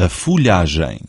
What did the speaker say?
a folhagem.